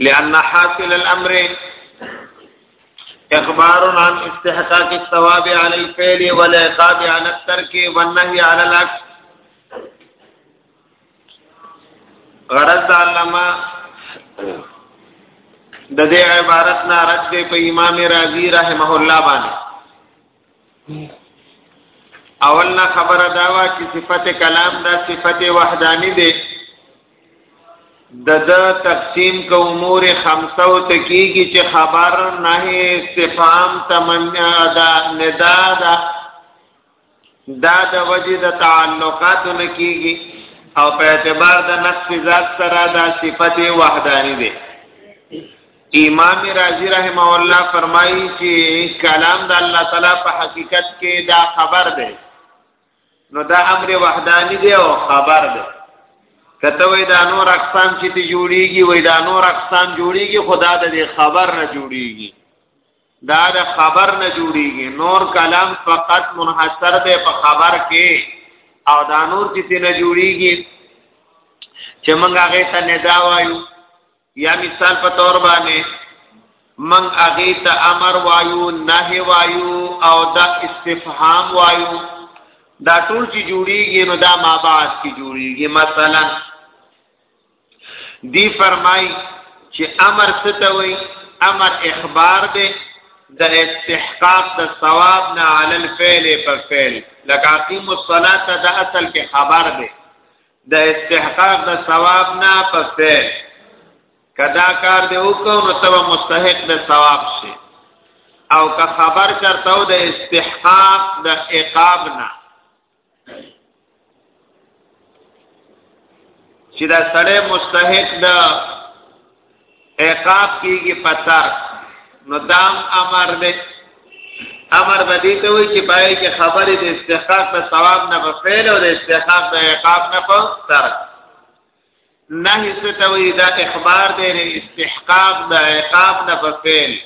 لأن حاصل الأمر اخبار عن استحقاق الثواب على الفعل والعقاب على الترك والنهي على العكس غرض علما د دې عبارت نه رد په امام رازي رحمه الله باندې اولنا خبره دا وا چې صفت کلام دا صفت وحدانی دی د د تقسیم کو امور خمسه او تکیږي چې خبر نه استفهام تمنا دا ندا دا دا د وجه د تعلقات نه کیږي او په اعتبار د نفس ذات سره دا صفت وحدانی دی امام رازی رحمه الله فرمایي چې کلام د الله تعالی په حقیقت کې دا خبر دی نو دا امر وحدانی دی او خبر دی کته وای دا نور اقسام چې ته جوړیږي وای دا نور اقسام جوړیږي خدا د خبر نه جوړیږي دا د خبر نه جوړیږي نور کلام فقط منحصر دی په خبر کې او دا نور چې ته نه جوړیږي چې موږ هغه ته ندا وایو یا مثال په تور باندې من اغه ته امر وایو نه وایو او دا استفهام وایو دا ټول چې جوړیږي نو دا ما بعد کې جوړیږي مثلا دی فرمای چې امر څه ته وای امر اخبار دی د استحقاق د ثواب نه علی الفعل په فعل لکه اقیم الصلاه د اصل کې خبر دی د استحقاق د ثواب نه پسته کدا کار دی وکړو نو تب مستحق د ثواب شي او که خبر چرته د استحقاق د عقاب نه چې دا سړی مستحق د عقاب کیږي پتا نو دام امر دی امر بدی ته وی چې پای کې خبره د استحقاق په ثواب نه په فعل او د استحقاق په عقاب نه په ترک نه هیڅ ته وی دا اخبار دی د استحقاق د عقاب نه په فعل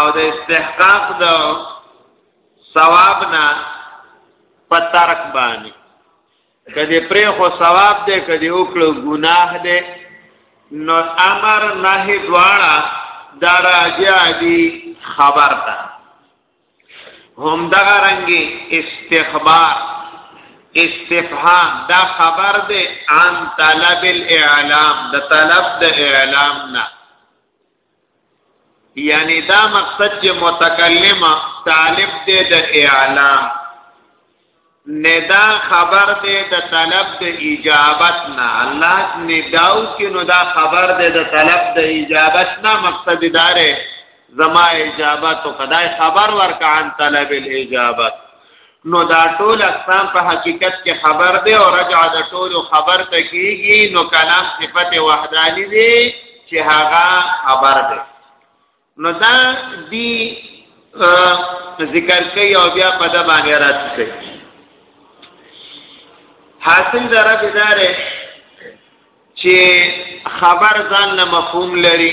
او د استحقاق د ثواب نه په ترک باندې کدی پرې خو ثواب دی کدی وکړو ګناه دی نو امر نه دواړه دراجع دی خبر ده هم دغه رنګي استخبار استفهام دا خبر ده عن طلب الاعلام د طلب د اعلام نه یعنی دا مقصد چې متکلم طالب دی د اعلام ندا خبر دی د طلب د اجابت نه الله نداو کې نو دا خبر دی د طلب د اجابت نه مقصد داره زما اجابت او خدای خبر ورکان طلب الاجابت نو دا ټول اقسام په حقیقت کې خبر دی او رجع د ټول خبر ته کیږي نو کلام صفت وحدانی دی چې هغه خبر دی نو دا دی ذکر کوي او بیا په د باندې راځي حاصل دره بداره چې خبر ځان نه مفهوم لري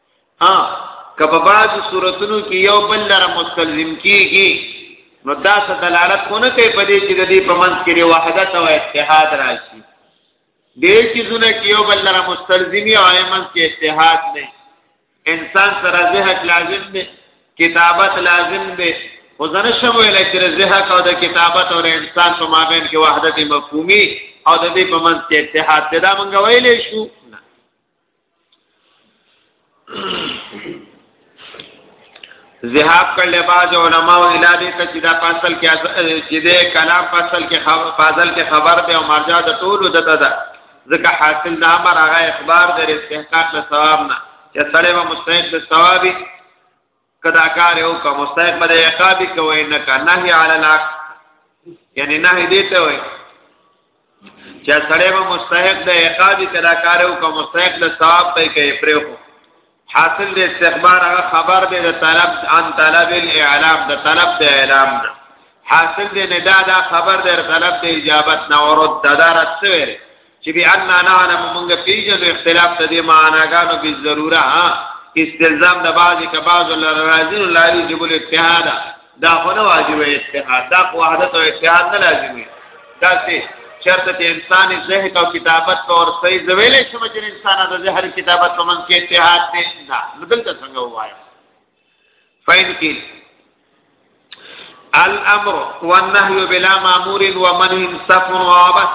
ها کبه بعض صورتونو کې یو بل لره مستلزم کیږي نو دا څه دلالت کو نه کوي په دې چې د دې په منځ کې وحدت او اتحاد راشي دې چیزونه کې یو بل لره مستلزمي او ایمن کې اتحاد نه انسان سره ذهن لازم دی کتابت لازم دی خو زنه شم ویل چې ذهن او د کتابت او انسان په مابین کې وحدت مفهومي او د دې په منځ کې اتحاد دا مونږ ویلې شو ذهاب کړل باز علماء او الهي ته چې دا فصل کې چې دې کلام فصل کې خبر فاضل کې خبر به او مرجع د ټول د ده ځکه حاصل نه امر هغه اخبار د استحقاق له ثواب نه چې سړی و مستحق د ثوابي کدا کار یو کا مستحق بده عقاب کوي نه کا نهي علی الحق یعنی نهي دیته وي چې سړی به مستحق د عقاب کدا کار یو کا مستحق د ثواب په کې پرې خو حاصل د استخبار هغه خبر دی د طلب ان طلب الاعلام د طلب د اعلام ده حاصل دی ندا دا خبر دی طلب د اجابت نه ورد دارت سره چې بأن نعلم موږ پیژنو اختلاف د دې معناګانو به ضروره استلزام د بعض ک بعض لرازین لاری جبل اتحاد دا خو نه واجب اتحاد دا خو وحدت او اتحاد نه لازمي دا چې چرته چې انسان ذهن او کتابت په اور صحیح زویلې شمه چې انسان د ذهن کتابت په منځ کې اتحاد نه دا بدلته څنګه وایم فائد کې الامر والنهي بلا مامور ومنه سفر وابس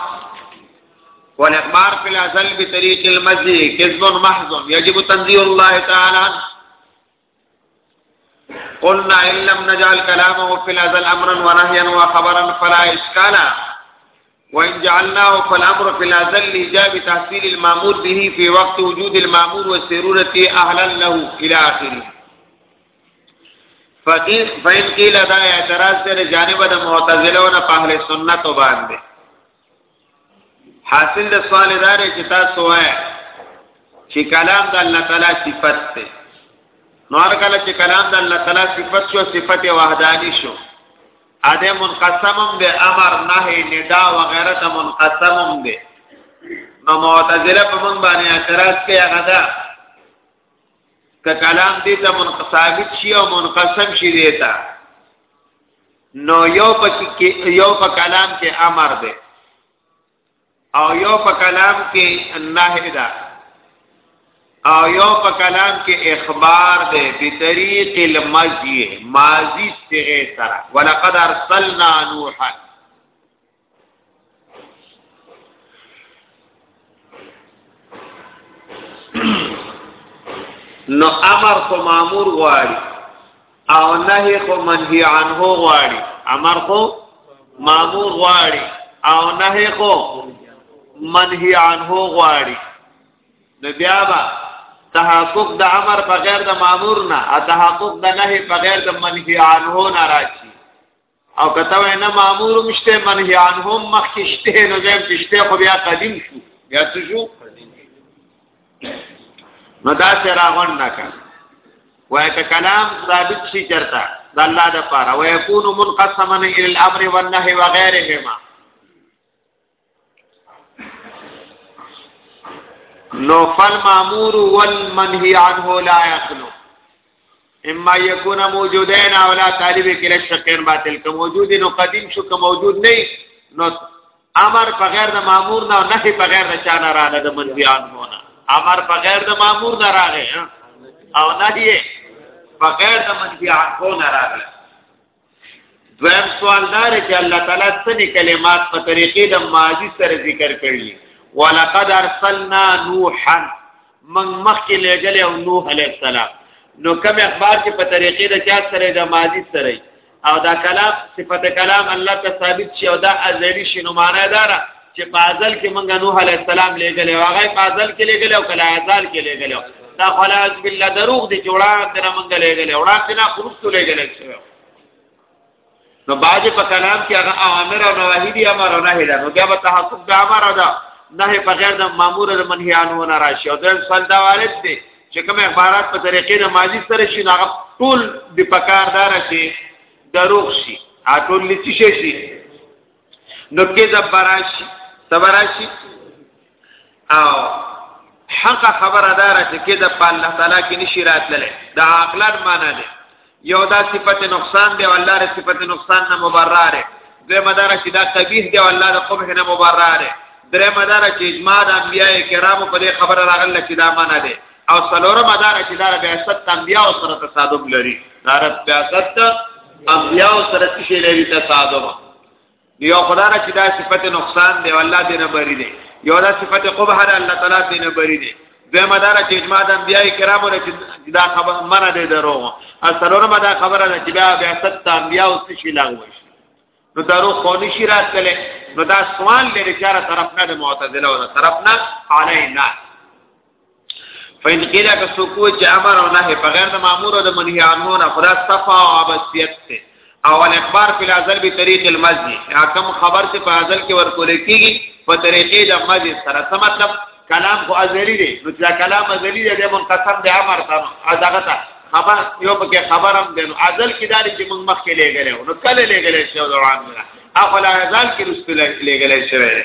والاخبار في الازل بطريق المزي كذب محض يجب تنزيه الله تعالى قلنا ان لم نجعل كلامه في الازل امرا ونهيا وخبرا فلا اشكال وان جعلناه فالامر في الازل لايجاب تحصيل المامور به في وقت وجود المامور والسرورة اهلا له الى اخره فإن قيل دا اعتراض سره جانب د معتزله او نه اهل سنت باندې حاصل د سوال دار چې تاسو وایي چې کلام د الله تعالی صفت ده نو هر کله چې کلام د الله تعالی صفت شو صفت وحدانی شو اده منقسمم ده امر نهي ندا وغيره ته منقسمم ده نو معتزله په من باندې اعتراض کوي هغه ده که کلام دې ته منقسم شي او منقسم شي دې ته نو یو پکې یو په کلام کې امر ده او یو په کلام کې نهی ده او یو په کلام کې اخبار ده په طریق المزی ماضی صيغه سره ولقد ارسلنا نوحا نو امر کو مامور غواړي او نهي خو منهي عنه غواړي امر خو مامور غواړي او نهي خو منهي عنه غواړي نو بیا با تحقق د امر بغیر د مامور نه او تحقق د نهي بغیر د منهي عنه نه راځي او کته وینا مامور مشته منهی عنهم مخکشته نو زم کشته خو بیا قدیم شو بیا څه شو نو دا سره غون نه کړ وای ته کلام ثابت شي چرتا د الله د پاره ويكون منقسما الى الامر والنهي وغيرهما نو فالمامور والمنهي عنه لا يخلو اما يكون موجودين او لا طالب کله شقين باطل که موجود نو قديم شو که موجود نه نو امر په غیر د مامور نه نهي په غیر د چا نه راغله د منهي عنه نه امر په غیر د مامور نه راغی او نهي په غیر د منهي عنه نه راغله دویم سوال دا دی چې الله تعالی څنګه کلمات په طریقې د ماضی سره ذکر کړی ولقد ارسلنا نوحا من مخکې لګل او نوح علی السلام نو کوم اخبار چې په طریقې د چا سره د ماضی سره او دا کلام صفت کلام الله ته ثابت شي او دا ازلی شي نو معنا دا را چې پازل کې مونږ نوح علی السلام لګل او هغه پازل کې لګل او کله ازل کې لګل دا خلاص بالله دروغ دي جوړا تر مونږ لګل وړا تنا خروج لګل شوی نو باج په کلام کې هغه اوامر او نواهی دي امر او نهی ده نو بیا به تحقق د امر ده نه په غیر د مامور د منهی عنه نه راشي او د سل دا وارد دي چې کوم عبارت په طریقې د ماضی سره شي نو هغه ټول د پکاردار شي دروغ شي اټول لچ شي شي نو کې د براشي تبراشي او حق خبره دار چې کې د الله تعالی کې نشي راتلل دا عقلان معنا ده یو دا صفت نقصان دی او الله ر صفت نقصان نه مبرره ده مدار چې دا قبیح دی او الله د قبح نه مبرره درې مدار چې اجماع د انبیاء کرامو په دې خبره راغله چې دا معنا ده او سلوره مدار چې دا بیا ست انبیاء سره تصادم لري دا بیا ست انبیاء سره څه شي لري تصادم یو خدای چې دا صفت نقصان دی الله دې نه بری دی یو دا صفت قبح ده الله تعالی دې نه بری دی به مدار چې اجماع د انبیاء کرامو نه چې دا خبر منه دی درو اصلونه ما دا خبره ده چې بیا بیا ست انبیاء او څه شي لاغو شي نو درو خونی شي راتله نو دا سوال لري چې طرف نه د معتزله او طرف نه علینا فین قیل که سکو چې امر او نهي په غیر د مامور او د منهي عنه نه خدا صفا او عباسیت ته او الاخبار فی الازل به طریق المزی حکم خبر ته په ازل کې ورکول کیږي په طریقې د مزی سره څه مطلب کلام خو ازلی دی نو چې کلام ازلی دی د منقسم د امر ته ازغه ته خبر یو پکې خبرم دی نو ازل کې داري چې موږ مخکې لګلې نو کله لګلې شو دوام نه افلا ازل کې رسول لګلې شوی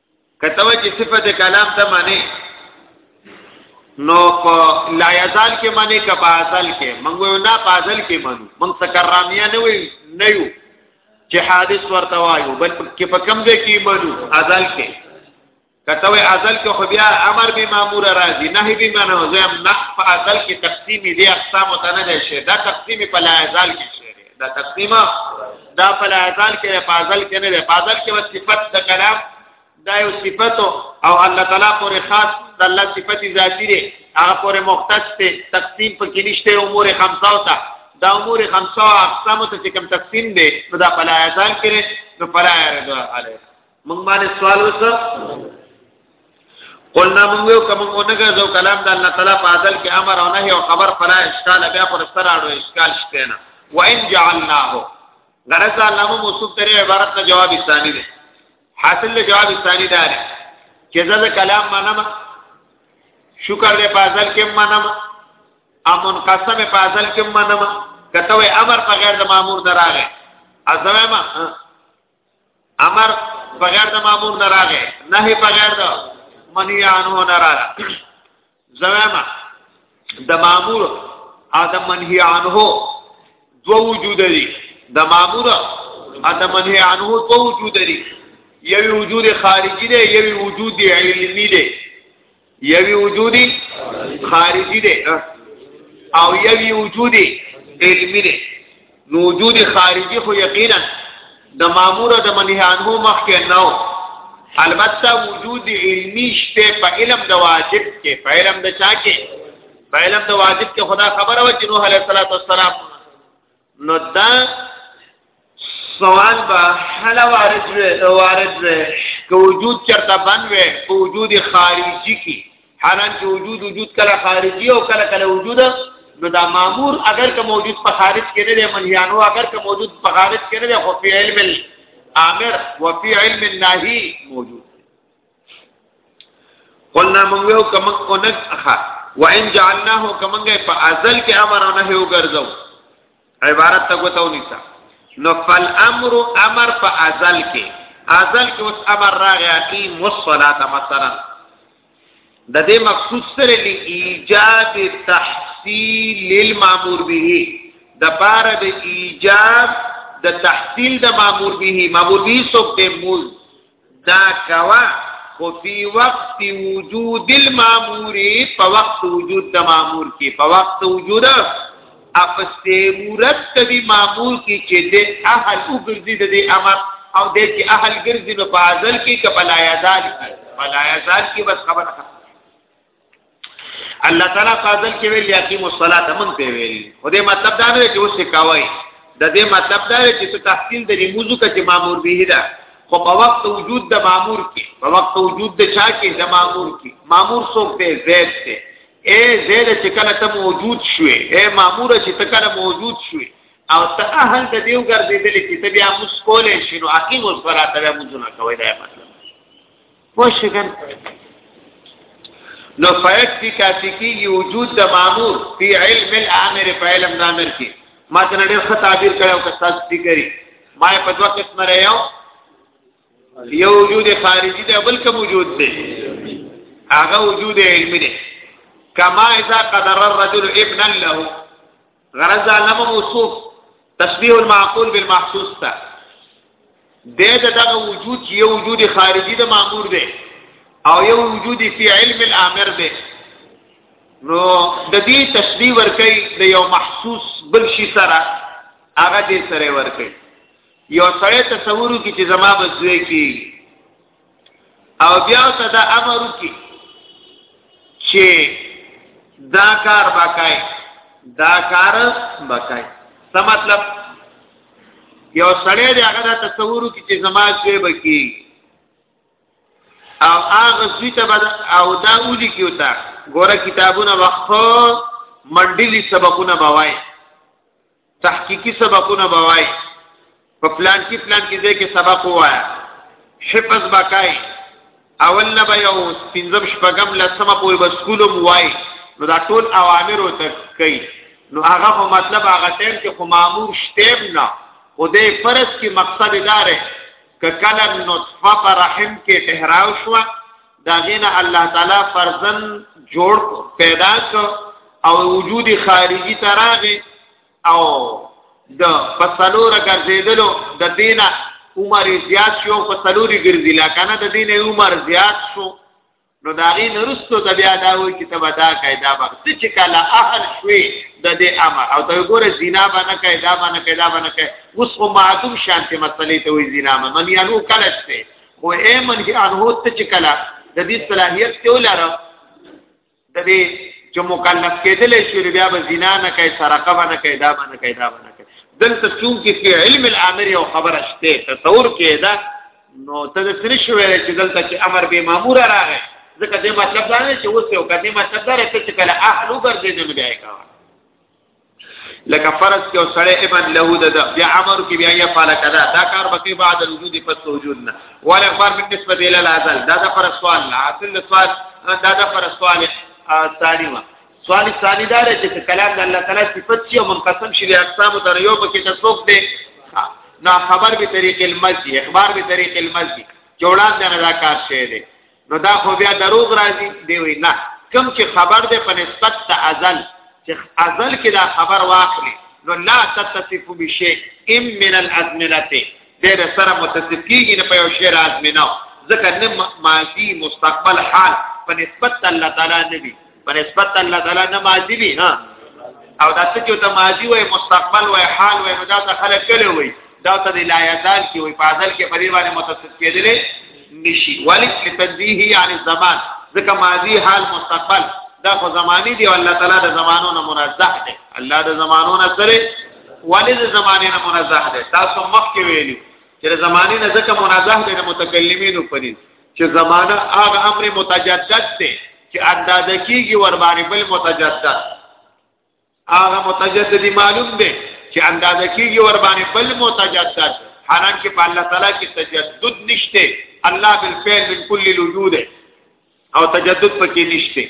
کته وای چې صفت کلام ته معنی نو په لا یزال کې معنی کا بازل کې منغو نه بازل کې منو من سکرامیه نه وي نه یو چې حادث ورته وایو بل کې په کم ځای کې منو ازل کې کته وای ازل کې خو بیا امر به مامور راځي نهي به منو زم نه په ازل کې تقسیم دي اقسام ته نه شي دا تقسیم په لا یزال کې شي دا تقسیمه دا په اذان کې په ازل کې نه ده په ازل کې صفت د کلام دا یو صفت او الله تعالی پورې خاص د الله صفت ذاتی دی هغه پورې مختص ته تقسیم په کې نشته امور خمسه او تا دا امور خمسه اقسام ته کوم تقسیم دی نو دا په اذان کې نو پر اذان علیه مونږ باندې سوال وسه قلنا مونږ یو کوم اونګه زو کلام د الله تعالی په عدل کې امر او نهي او خبر فلا اشکال بیا پر سره اړو اشکال شته نه وان جعلناه غرض الله مو موصوف ترې عبارت نه جواب ثاني دی حاصل له جواب ثاني دار چې زړه کلام منم شکر دې په عدل کې منم امن قسم په عدل کې منم کته امر په غیر د مامور دراغه ازمه امر بغیر د مامور نه راغی نه بغیر د منی عنه نه راغی زمما د مامور او د منهی عنه دو وجود دي د مامور او د منهی عنه دو وجود دي یوی وجود خارجی دی یوی وجود علمی دی یوی وجودی خارجی دی او یوی وجودی علمی دی نو وجود خارجی خو یقینا د مامور د منهان هو مخ کې نو البته وجود علمی شته په علم د واجب کې په علم د چا کې په علم د واجب کې خدا خبره و چې نوح علیه السلام نو دا سوال به حل وارد وي وارد وي که وجود چرته بند وي په وجود خارجي کې حالان چې وجود وجود کله خارجي او کله کله وجود نو دا مامور اگر که موجود په خارج کې نه دی منهیانو اگر که موجود په خارج کې نه دی خو په علم الامر او په علم النهي موجود قلنا موږ یو کوم اونګ اخا وان جعلناه کومګه په ازل کې امر نه هیو ګرځو عبارت ته کوتاو نیسا نو فل امر امر په ازل کې ازل کې اوس امر راغی اقی مصلات مثلا د دې مقصود سره لی ایجاد تحصیل للمامور به د بار د ایجاد د تحصیل د مامور به مامور به سوک د موز دا کوا خو فی وقت وجود المامور په وقت وجود د مامور کې په وقت وجود اپسته مورت دی مامور کې چې د اهل وګرځي د امر او د چې اهل ګرځي نو په ازل کې کبل آیات کې بل آیات کې بس خبره الله تعالی فاضل کې ویل یقیم الصلاه من په ویل خو دې مطلب دا نه چې اوس کاوي د دې مطلب دا چې ته تحصیل د ریموزو کې مامور به ده خو په وخت وجود د مامور کې په وخت وجود د چا کې د مامور کې مامور څوک دی زید دی اے زید چې کله ته موجود شوې اے مامور چې ته کله موجود شوې او ته اهل د دیو ګرځېدل چې ته بیا مسکولې شنو عقیم الصلاه ته موږ نه کوي دا مطلب وشګن نو فیت کی کافی کی وجود د مامور فی علم الامر فعلم دامر کی ما ته ډېر ښه تعبیر کړو که تاسو دې کری ما په دوه قسم رايو یو وجود خارجي دی بل کوم وجود دی هغه وجود علمي دی کما اذا قدر الرجل ابنا له غرض علم موصوف تشبیه المعقول بالمحسوس تا د دغه وجود چې یو وجود خارجي د مامور دی او یو وجود فی علم الامر دی نو د دې تشبیه ورکړي د یو محسوس بل شي سره هغه دې سره ورکړي یو سره تصورو کې چې زما بزوي کې او بیا ته دا امر وکي چې دا کار وکای دا کار وکای څه مطلب یو سړی دی هغه دا تصور وکي چې زما شی بکی او هغه سوی ته بد او دا ودی کیو تا ګوره کتابونه وقفو منډلی سبقونه بوای تحقیقی سبقونه بوای په پلان کې پلان کې ځای کې سبق وایا حفظ بکای اول نه به یو پنځم شپږم لسمه پورې به سکولم وای نو دا ټول اوامر او تکي نو هغه په مطلب هغه ټیم کې خو مامور شتیم نه او دې فرض کې مقصد داره ک کله نطفه پر رحم کې ټهراو شو دا غینا الله تعالی فرزن جوړ پیدا کو او وجود خارجي تراغه او د فصلور ګرځیدلو د دینه عمر زیات شو فصلوري ګرځي لا کنه د دینه عمر زیات شو نو دا غي نرستو د بیا دا وی کتاب دا قاعده وخت چې کله اهل شوي د دې امر او ته ګوره زنا باندې قاعده باندې قاعده باندې اوس خو معدوم شانتي مسلې ته وی زنا منیانو کله شته خو ایمن کې انه ته چې کلا د دې صلاحیت ته ولاره د دې چې مکلف کېدل شي بیا به زنا نه کوي سرقه باندې کوي دا باندې کوي دا باندې کوي دلته چون کې په علم الامر یو خبره شته تصور کېدا نو ته د سری شوې چې دلته چې امر به مامور راغی ځکه دې مطلب دا نه چې اوس یو کدي مطلب دا رته چې کله اهلو ګرځې دې نه بیا کاوه لکه فرض کې او سړی ابن له د بیا امر کې بیا یا فعل کذا دا کار بکې بعد الوجود پس وجود نه ولا اخبار من نسبت الى الازل دا دا پر سوال نه اصل سوال دا دا پر سوال ثاني وا سوال ثاني دا رته چې کلام د الله تعالی صفت چې منقسم شي د اقسام تر یو پکې تسوق دی نا خبر به طریق المزي اخبار به طریق المزي جوړان دا کار شی دی نو دا خو بیا دروغ راځي دی وی نه کم چې خبر ده په نسبت د ازل چې ازل کې دا خبر واخلي نو لا تتصف بشيء ام من الازمنه دغه سره متصف کیږي نه په یو شی ازمنه ځکه نه ماضي مستقبل حال په نسبت الله تعالی نه دي په نسبت الله تعالی نه ماضی وی ها او دا څه چې ته ماضی وای مستقبل وای حال وای دا ته خلک کله وای دا ته لا یزال کې وای په ازل کې په دې باندې متصف کېدلې نشي ولی تنبیه یعنی زمان ځکه ماضی حال مستقبل دا خو زمانی دی الله تعالی د زمانو نه منزه دی الله د زمانو نه سره ولی د زمانه نه منزه دی تاسو مخکې ویلو چې د زمانه نه ځکه منزه دی د متکلمینو پرې چې زمانہ هغه امر متجدد دی چې اندازه کیږي ور باندې بل متجدد هغه متجدد معلوم دی چې اندازه کیږي ور باندې بل متجدد حالانکه په الله تعالی کې تجدد نشته الله بالفعل من كل الوجود او تجدد پکې نشته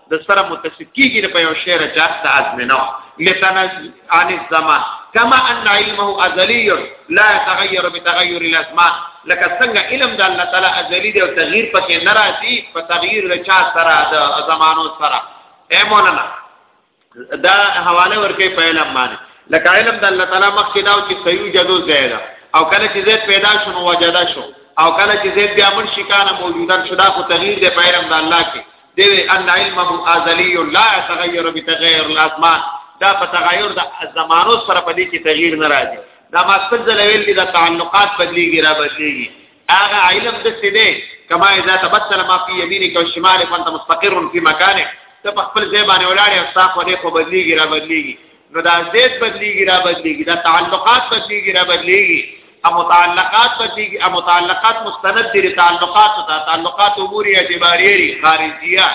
د سره متصف کیږي په یو شعر چاپ ته ازمنه لتنز عن الزمان كما ان علمه ازلي لا يتغير بتغير الازمان لکه څنګه علم د الله تعالی ازلی دی او تغییر پکې نه راځي په تغییر د چا سره د زمانو سره اے مولانا دا حواله ورکه په علم باندې لکه علم د الله تعالی مخکې دا چې سيو جدو زیاده او کله چې زید پیدا شو نو وجدا شو او کله چې زید بیا من شکانه موجودا شو دا خو تغییر دی په علم د الله کې دې ان علمه ازلی لا يتغير بتغير الازمان دا په تغیر د زمانو سره په دې کې تغییر نه راځي دا ما خپل ځلویل دي د تعلقات بدلیږي را بدلیږي هغه علم د څه دی کما اذا تبدل ما في يمينك وشمالك فانت مستقر في مكانك ته په خپل ځای باندې ولاړې او صاف ولې خو بدلیږي را بدلیږي نو دا زید بدلیږي را بدلیږي دا تعلقات بدلیږي را بدلیږي ا متعلقات بدلیږي ا متعلقات مستند دي تعلقات دا تعلقات امور اعتباریری خارجیه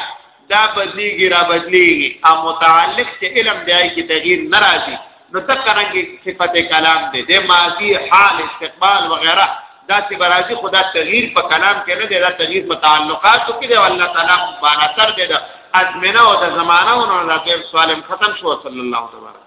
دا بدلیږي را بدلیږي ا متعلق چې علم دی کی تغییر ناراضي نو تکرنګي صفت کلام دی د ماضی حال استقبال وغیرہ دا چې برازي خدا تغییر په کلام کې نه دی دا تغییر په تعلقاتو کې دی او الله تعالی مبارک تر دی دا ازمنه او د زمانه او نه د سوالم ختم شو صلی الله تبارک